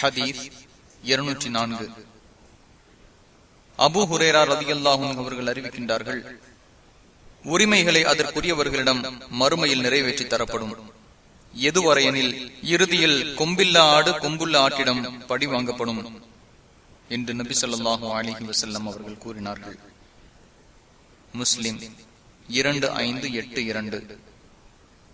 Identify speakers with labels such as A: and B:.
A: ஹதீஸ் இருநூற்றி நான்கு. அபு ஹுரேரா ரதியல்லாஹும் அவர்கள் அறிவிக்கின்றார்கள் உரிமைகளை அதற்குரியவர்களிடம் மறுமையில் நிறைவேற்றி தரப்படும். எதுவரையெனில் இறுதியில் கொம்பில்லா ஆடு கொம்புள்ள ஆட்டிடம் படி வாங்கப்படும் என்று நபி சொல்லாஹு அலிஹி வசல்லம் அவர்கள் கூறினார்கள். முஸ்லிம் இரண்டு ஐந்து எட்டு இரண்டு.